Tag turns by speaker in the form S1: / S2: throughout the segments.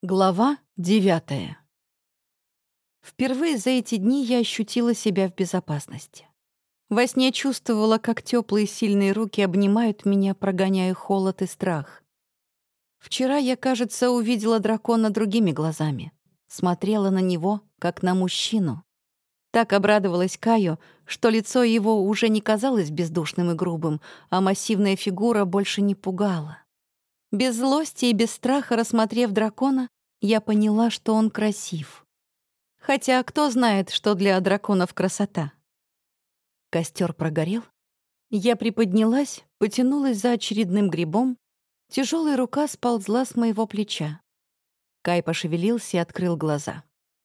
S1: Глава девятая. Впервые за эти дни я ощутила себя в безопасности. Во сне чувствовала, как теплые сильные руки обнимают меня, прогоняя холод и страх. Вчера я, кажется, увидела дракона другими глазами. Смотрела на него, как на мужчину. Так обрадовалась Каю, что лицо его уже не казалось бездушным и грубым, а массивная фигура больше не пугала. Без злости и без страха рассмотрев дракона, я поняла, что он красив. Хотя кто знает, что для драконов красота. Костер прогорел. Я приподнялась, потянулась за очередным грибом. Тяжелая рука сползла с моего плеча. Кай пошевелился и открыл глаза.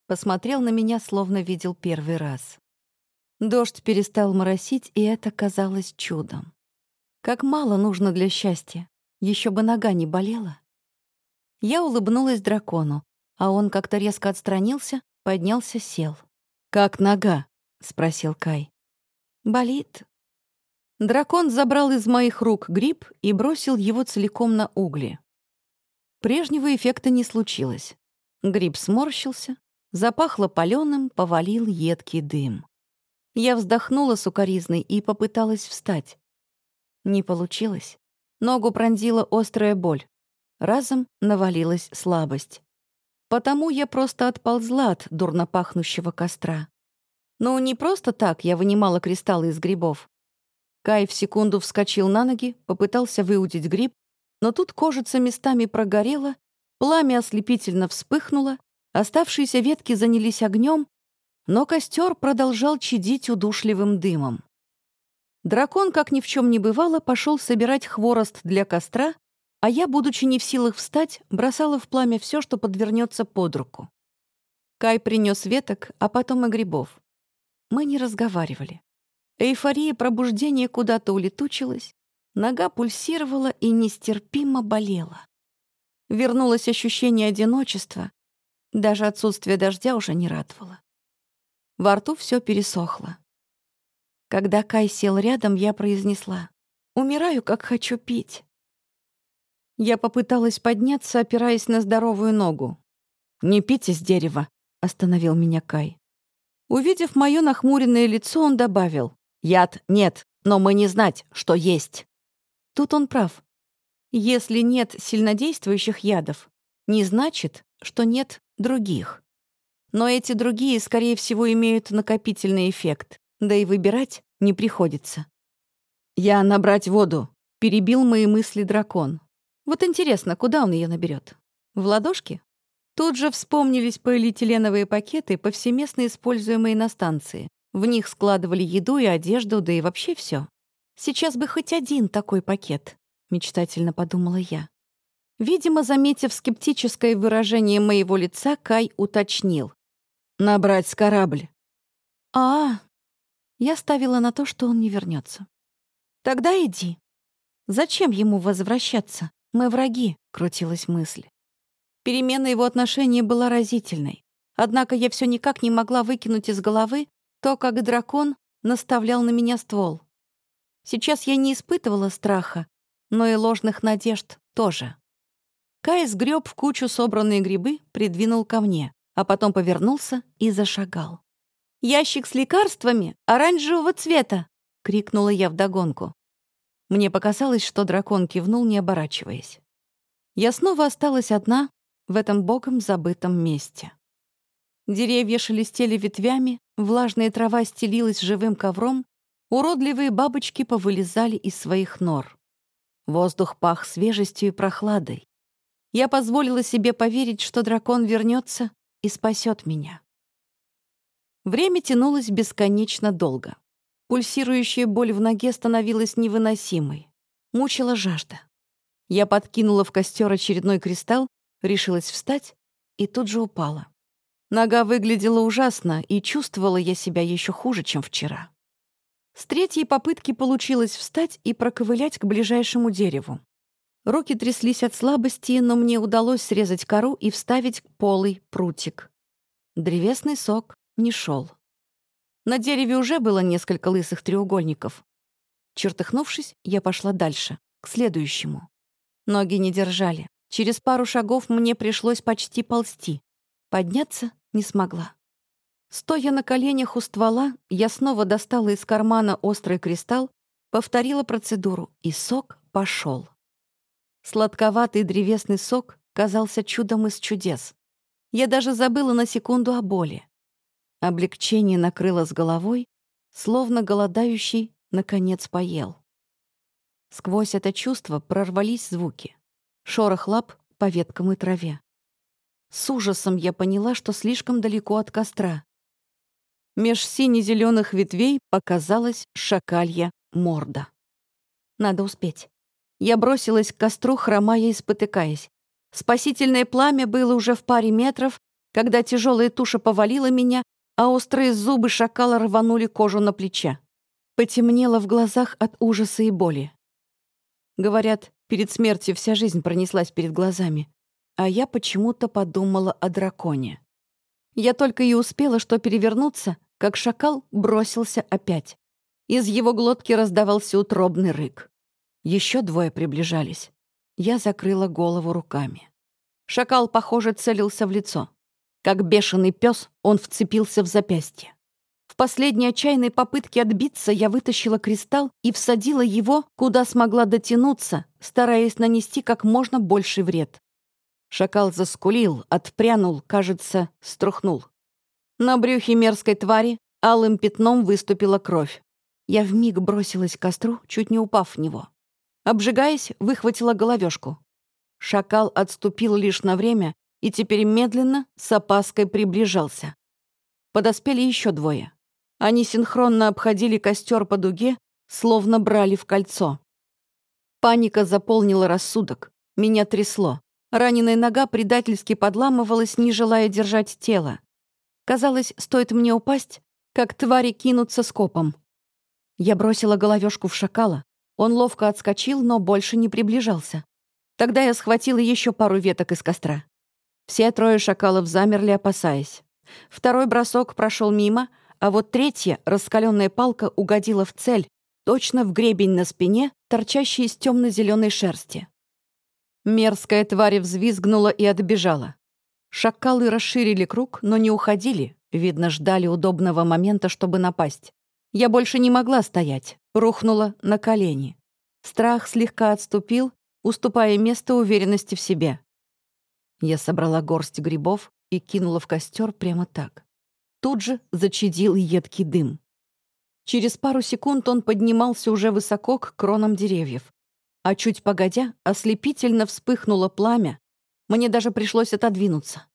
S1: Посмотрел на меня, словно видел первый раз. Дождь перестал моросить, и это казалось чудом. Как мало нужно для счастья. Еще бы нога не болела. Я улыбнулась дракону, а он как-то резко отстранился, поднялся, сел. «Как нога?» — спросил Кай. «Болит». Дракон забрал из моих рук гриб и бросил его целиком на угли. Прежнего эффекта не случилось. Гриб сморщился, запахло паленым, повалил едкий дым. Я вздохнула сукоризной и попыталась встать. Не получилось. Ногу пронзила острая боль. Разом навалилась слабость. Потому я просто отползла от дурно пахнущего костра. Но не просто так я вынимала кристаллы из грибов. Кай в секунду вскочил на ноги, попытался выудить гриб, но тут кожица местами прогорела, пламя ослепительно вспыхнуло, оставшиеся ветки занялись огнем, но костер продолжал чадить удушливым дымом. Дракон, как ни в чем не бывало, пошел собирать хворост для костра, а я, будучи не в силах встать, бросала в пламя все, что подвернется под руку. Кай принес веток, а потом и грибов. Мы не разговаривали. Эйфория пробуждения куда-то улетучилась, нога пульсировала и нестерпимо болела. Вернулось ощущение одиночества, даже отсутствие дождя уже не радовало. Во рту все пересохло. Когда Кай сел рядом, я произнесла. «Умираю, как хочу пить». Я попыталась подняться, опираясь на здоровую ногу. «Не пить из дерева», — остановил меня Кай. Увидев мое нахмуренное лицо, он добавил. «Яд нет, но мы не знать, что есть». Тут он прав. Если нет сильнодействующих ядов, не значит, что нет других. Но эти другие, скорее всего, имеют накопительный эффект да и выбирать не приходится. «Я набрать воду», — перебил мои мысли дракон. «Вот интересно, куда он ее наберет? В ладошки?» Тут же вспомнились полиэтиленовые пакеты, повсеместно используемые на станции. В них складывали еду и одежду, да и вообще все. «Сейчас бы хоть один такой пакет», — мечтательно подумала я. Видимо, заметив скептическое выражение моего лица, Кай уточнил. «Набрать с корабль». «А, я ставила на то, что он не вернется. «Тогда иди. Зачем ему возвращаться? Мы враги», — крутилась мысль. Перемена его отношения была разительной. Однако я все никак не могла выкинуть из головы то, как дракон наставлял на меня ствол. Сейчас я не испытывала страха, но и ложных надежд тоже. Кай сгреб в кучу собранные грибы, придвинул ко мне, а потом повернулся и зашагал. «Ящик с лекарствами оранжевого цвета!» — крикнула я вдогонку. Мне показалось, что дракон кивнул, не оборачиваясь. Я снова осталась одна в этом богом забытом месте. Деревья шелестели ветвями, влажная трава стелилась живым ковром, уродливые бабочки повылезали из своих нор. Воздух пах свежестью и прохладой. Я позволила себе поверить, что дракон вернется и спасет меня. Время тянулось бесконечно долго. Пульсирующая боль в ноге становилась невыносимой. Мучила жажда. Я подкинула в костер очередной кристалл, решилась встать и тут же упала. Нога выглядела ужасно, и чувствовала я себя еще хуже, чем вчера. С третьей попытки получилось встать и проковылять к ближайшему дереву. Руки тряслись от слабости, но мне удалось срезать кору и вставить полый прутик. Древесный сок не шел. На дереве уже было несколько лысых треугольников. Чертыхнувшись, я пошла дальше, к следующему. Ноги не держали, Через пару шагов мне пришлось почти ползти. Подняться не смогла. Стоя на коленях у ствола, я снова достала из кармана острый кристалл, повторила процедуру, и сок пошел. Сладковатый древесный сок казался чудом из чудес. Я даже забыла на секунду о боли. Облегчение накрыло с головой, словно голодающий, наконец, поел. Сквозь это чувство прорвались звуки. Шорох лап по веткам и траве. С ужасом я поняла, что слишком далеко от костра. Меж сине-зеленых ветвей показалась шакалья морда. Надо успеть. Я бросилась к костру, хромая и спотыкаясь. Спасительное пламя было уже в паре метров, когда тяжелая туша повалила меня, а острые зубы шакала рванули кожу на плече. Потемнело в глазах от ужаса и боли. Говорят, перед смертью вся жизнь пронеслась перед глазами, а я почему-то подумала о драконе. Я только и успела что перевернуться, как шакал бросился опять. Из его глотки раздавался утробный рык. Еще двое приближались. Я закрыла голову руками. Шакал, похоже, целился в лицо. Как бешеный пес, он вцепился в запястье. В последней отчаянной попытке отбиться я вытащила кристалл и всадила его, куда смогла дотянуться, стараясь нанести как можно больший вред. Шакал заскулил, отпрянул, кажется, струхнул. На брюхе мерзкой твари алым пятном выступила кровь. Я вмиг бросилась к костру, чуть не упав в него. Обжигаясь, выхватила головешку. Шакал отступил лишь на время и теперь медленно, с опаской приближался. Подоспели еще двое. Они синхронно обходили костер по дуге, словно брали в кольцо. Паника заполнила рассудок. Меня трясло. Раненая нога предательски подламывалась, не желая держать тело. Казалось, стоит мне упасть, как твари кинутся скопом. Я бросила головешку в шакала. Он ловко отскочил, но больше не приближался. Тогда я схватила еще пару веток из костра. Все трое шакалов замерли, опасаясь. Второй бросок прошел мимо, а вот третья раскаленная палка угодила в цель, точно в гребень на спине, торчащий из темно-зеленой шерсти. Мерзкая тварь взвизгнула и отбежала. Шакалы расширили круг, но не уходили, видно, ждали удобного момента, чтобы напасть. Я больше не могла стоять, рухнула на колени. Страх слегка отступил, уступая место уверенности в себе. Я собрала горсть грибов и кинула в костер прямо так. Тут же зачадил едкий дым. Через пару секунд он поднимался уже высоко к кронам деревьев. А чуть погодя, ослепительно вспыхнуло пламя. Мне даже пришлось отодвинуться.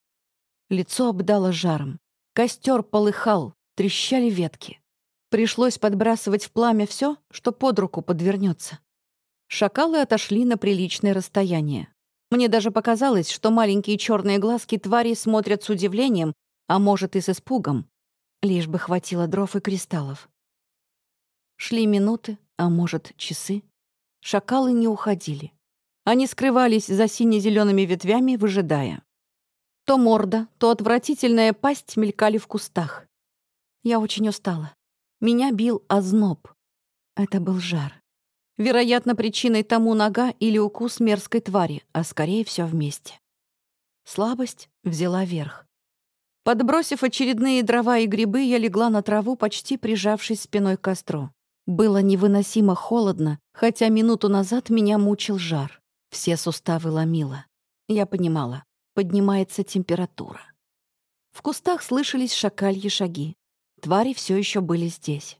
S1: Лицо обдало жаром. Костер полыхал, трещали ветки. Пришлось подбрасывать в пламя все, что под руку подвернется. Шакалы отошли на приличное расстояние. Мне даже показалось, что маленькие черные глазки твари смотрят с удивлением, а может и с испугом. Лишь бы хватило дров и кристаллов. Шли минуты, а может, часы. Шакалы не уходили. Они скрывались за сине-зелеными ветвями, выжидая. То морда, то отвратительная пасть мелькали в кустах. Я очень устала. Меня бил озноб. Это был жар. Вероятно, причиной тому нога или укус мерзкой твари, а скорее все вместе. Слабость взяла верх. Подбросив очередные дрова и грибы, я легла на траву, почти прижавшись спиной к костру. Было невыносимо холодно, хотя минуту назад меня мучил жар. Все суставы ломило. Я понимала, поднимается температура. В кустах слышались шакальи шаги. Твари все еще были здесь.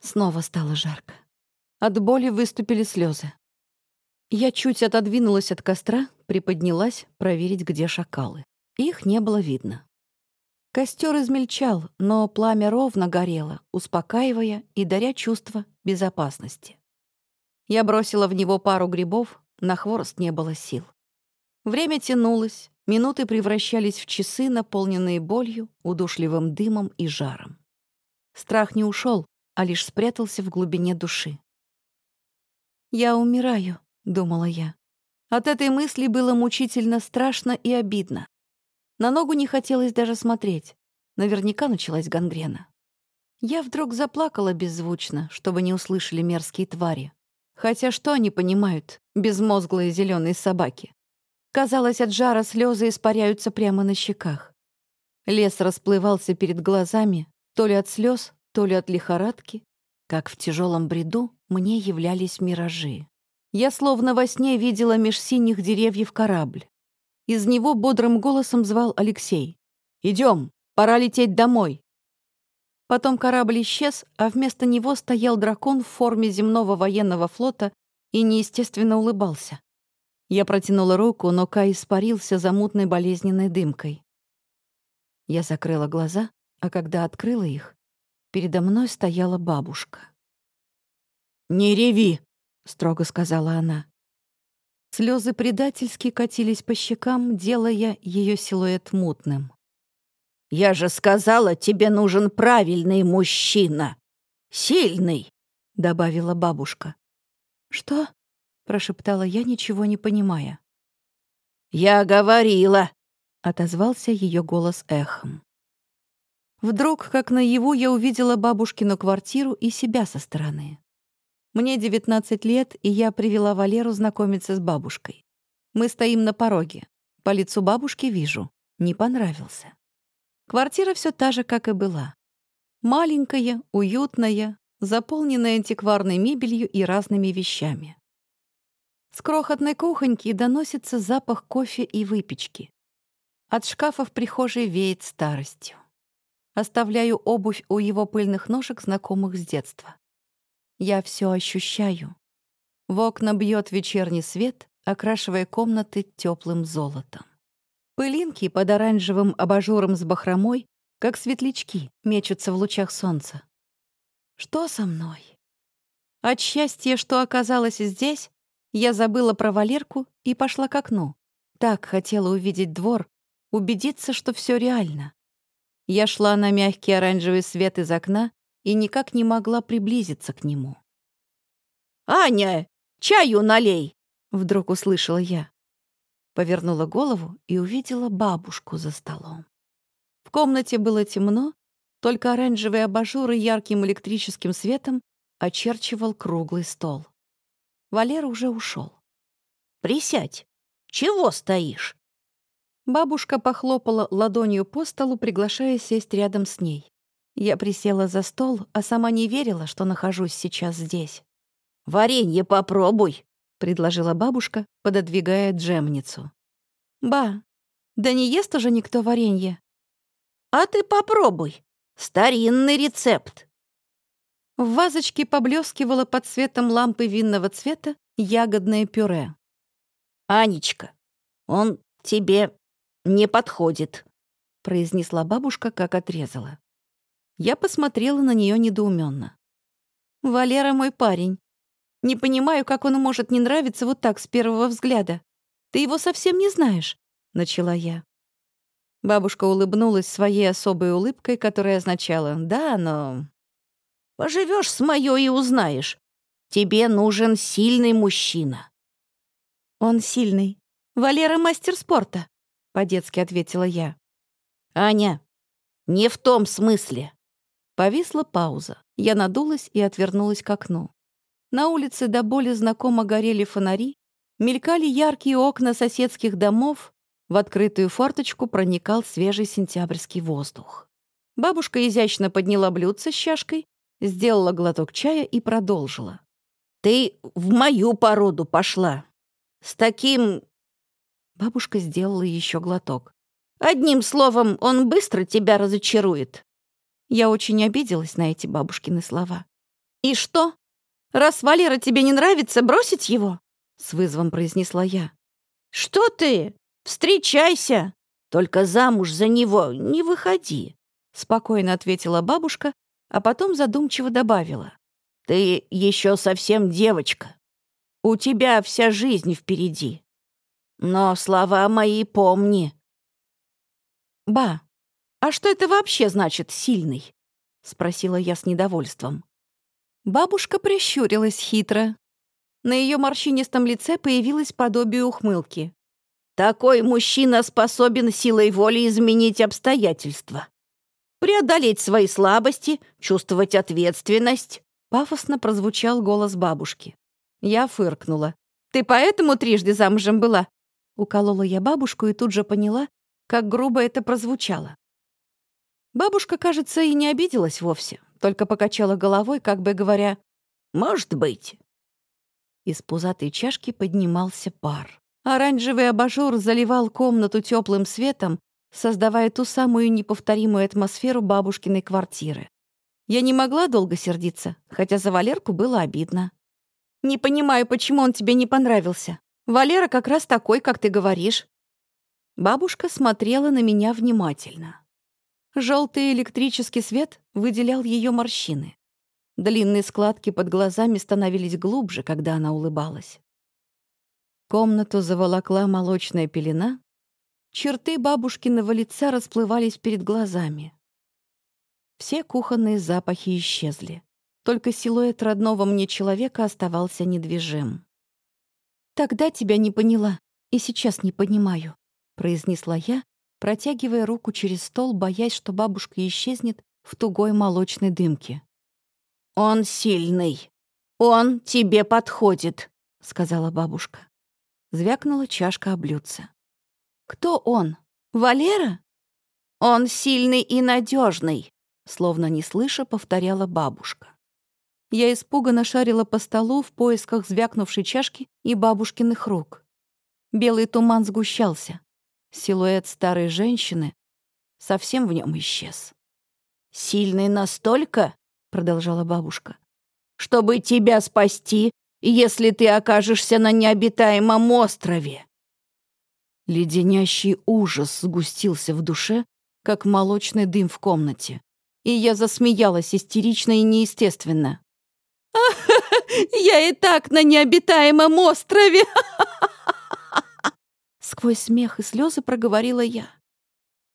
S1: Снова стало жарко. От боли выступили слезы. Я чуть отодвинулась от костра, приподнялась проверить, где шакалы. Их не было видно. Костер измельчал, но пламя ровно горело, успокаивая и даря чувство безопасности. Я бросила в него пару грибов, на хворост не было сил. Время тянулось, минуты превращались в часы, наполненные болью, удушливым дымом и жаром. Страх не ушел, а лишь спрятался в глубине души. «Я умираю», — думала я. От этой мысли было мучительно страшно и обидно. На ногу не хотелось даже смотреть. Наверняка началась гангрена. Я вдруг заплакала беззвучно, чтобы не услышали мерзкие твари. Хотя что они понимают, безмозглые зеленые собаки? Казалось, от жара слезы испаряются прямо на щеках. Лес расплывался перед глазами, то ли от слез, то ли от лихорадки. Как в тяжелом бреду мне являлись миражи. Я словно во сне видела меж синих деревьев корабль. Из него бодрым голосом звал Алексей. «Идем, пора лететь домой». Потом корабль исчез, а вместо него стоял дракон в форме земного военного флота и неестественно улыбался. Я протянула руку, но Кай испарился за мутной болезненной дымкой. Я закрыла глаза, а когда открыла их, передо мной стояла бабушка. «Не реви!» — строго сказала она. Слезы предательски катились по щекам, делая ее силуэт мутным.
S2: «Я же сказала, тебе нужен правильный мужчина. Сильный!» — добавила бабушка.
S1: «Что?» — прошептала я, ничего не понимая.
S2: «Я говорила!»
S1: — отозвался ее голос эхом. Вдруг, как наяву, я увидела бабушкину квартиру и себя со стороны. Мне 19 лет, и я привела Валеру знакомиться с бабушкой. Мы стоим на пороге. По лицу бабушки вижу. Не понравился. Квартира все та же, как и была. Маленькая, уютная, заполненная антикварной мебелью и разными вещами. С крохотной кухоньки доносится запах кофе и выпечки. От шкафа в прихожей веет старостью. Оставляю обувь у его пыльных ножек, знакомых с детства. Я все ощущаю. В окна бьет вечерний свет, окрашивая комнаты теплым золотом. Пылинки под оранжевым абажуром с бахромой, как светлячки, мечутся в лучах солнца. Что со мной? От счастья, что оказалась здесь, я забыла про Валерку и пошла к окну. Так хотела увидеть двор, убедиться, что все реально. Я шла на мягкий оранжевый свет из окна и никак не могла приблизиться к нему.
S2: «Аня, чаю налей!»
S1: — вдруг услышала я. Повернула голову и увидела бабушку за столом. В комнате было темно, только оранжевый абажур и ярким электрическим светом очерчивал круглый стол. Валера уже ушел.
S2: «Присядь! Чего стоишь?»
S1: Бабушка похлопала ладонью по столу, приглашая сесть рядом с ней. Я присела за стол, а сама не верила, что нахожусь сейчас здесь.
S2: «Варенье попробуй», —
S1: предложила бабушка, пододвигая джемницу. «Ба, да не ест уже никто варенье».
S2: «А ты попробуй. Старинный рецепт».
S1: В вазочке поблескивало под светом лампы винного цвета ягодное пюре.
S2: «Анечка, он тебе не подходит», — произнесла бабушка, как отрезала.
S1: Я посмотрела на нее недоуменно. «Валера мой парень. Не понимаю, как он может не нравиться вот так с первого взгляда. Ты его совсем не знаешь», — начала я. Бабушка улыбнулась своей особой улыбкой, которая означала «да, но
S2: Поживешь с моей и узнаешь. Тебе нужен сильный мужчина».
S1: «Он сильный. Валера мастер спорта», — по-детски ответила я.
S2: «Аня, не в том смысле».
S1: Повисла пауза. Я надулась и отвернулась к окну. На улице до боли знакомо горели фонари, мелькали яркие окна соседских домов, в открытую форточку проникал свежий сентябрьский воздух. Бабушка изящно подняла блюдце с чашкой сделала глоток чая и продолжила.
S2: «Ты в мою породу пошла. С таким...»
S1: Бабушка сделала еще глоток.
S2: «Одним словом, он быстро тебя разочарует».
S1: Я очень обиделась на эти бабушкины слова.
S2: «И что? Раз Валера тебе не нравится, бросить его?»
S1: С вызовом произнесла я.
S2: «Что ты? Встречайся! Только замуж за него не выходи!»
S1: Спокойно ответила бабушка а потом задумчиво добавила.
S2: «Ты еще совсем девочка. У тебя вся жизнь впереди. Но слова мои помни».
S1: «Ба, а что это вообще значит «сильный»?» — спросила я с недовольством. Бабушка прищурилась хитро. На ее морщинистом лице появилось подобие ухмылки.
S2: «Такой мужчина способен силой воли изменить обстоятельства преодолеть свои слабости, чувствовать ответственность.
S1: Пафосно прозвучал голос бабушки. Я фыркнула. «Ты поэтому трижды замужем была? Уколола я бабушку и тут же поняла, как грубо это прозвучало. Бабушка, кажется, и не обиделась вовсе, только покачала головой, как бы говоря,
S2: «Может быть».
S1: Из пузатой чашки поднимался пар. Оранжевый абажур заливал комнату теплым светом, создавая ту самую неповторимую атмосферу бабушкиной квартиры. Я не могла долго сердиться, хотя за Валерку было обидно. «Не понимаю, почему он тебе не понравился. Валера как раз такой, как ты говоришь». Бабушка смотрела на меня внимательно. Желтый электрический свет выделял ее морщины. Длинные складки под глазами становились глубже, когда она улыбалась. Комнату заволокла молочная пелена. Черты бабушкиного лица расплывались перед глазами. Все кухонные запахи исчезли. Только силуэт родного мне человека оставался недвижим. «Тогда тебя не поняла, и сейчас не понимаю», — произнесла я, протягивая руку через стол, боясь, что бабушка исчезнет в тугой молочной дымке.
S2: «Он сильный. Он тебе подходит», — сказала бабушка.
S1: Звякнула чашка о блюдце. «Кто он? Валера?»
S2: «Он сильный и надежный», —
S1: словно не слыша, повторяла бабушка. Я испуганно шарила по столу в поисках звякнувшей чашки и бабушкиных рук. Белый туман сгущался. Силуэт старой женщины совсем в нем исчез.
S2: «Сильный настолько, — продолжала бабушка, — чтобы тебя спасти, если ты окажешься на необитаемом острове».
S1: Леденящий ужас сгустился в душе, как молочный дым в комнате. И я засмеялась истерично и неестественно. «Я и так на необитаемом острове!» Сквозь смех и слезы проговорила я.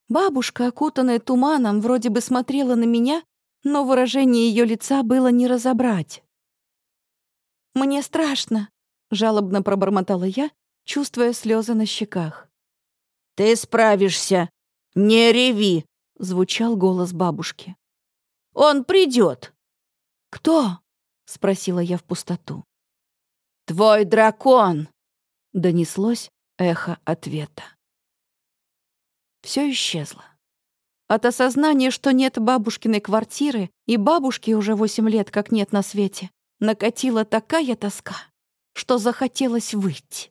S1: Бабушка, окутанная туманом, вроде бы смотрела на меня, но выражение ее лица было не разобрать. «Мне страшно», — жалобно пробормотала я, чувствуя слезы на щеках.
S2: «Ты справишься! Не реви!»
S1: — звучал голос бабушки.
S2: «Он придет!»
S1: «Кто?» — спросила я в пустоту.
S2: «Твой дракон!»
S1: — донеслось эхо ответа. Все исчезло. От осознания, что нет бабушкиной квартиры, и бабушки уже восемь лет как нет на свете, накатила такая тоска, что захотелось выйти.